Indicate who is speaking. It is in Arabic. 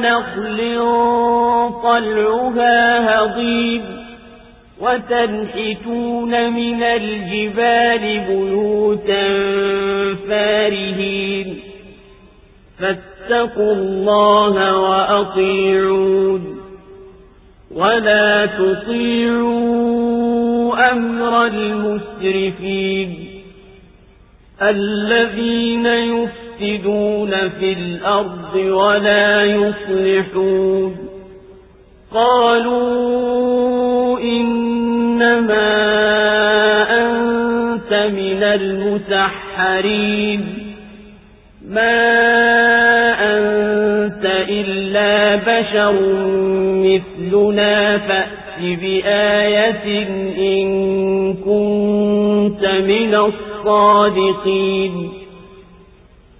Speaker 1: ونخل طلعها هضيب وتنحتون من الجبال بيوتا فارهين فاتقوا الله وأطيعون ولا تطيعوا أمر المسرفين الذين يفسدون في الأرض ولا يصلحون. قالوا إنما أنت من المسحرين. ما أنت إلا بشر مثلنا فأت بآية إن كنت من الصادقين.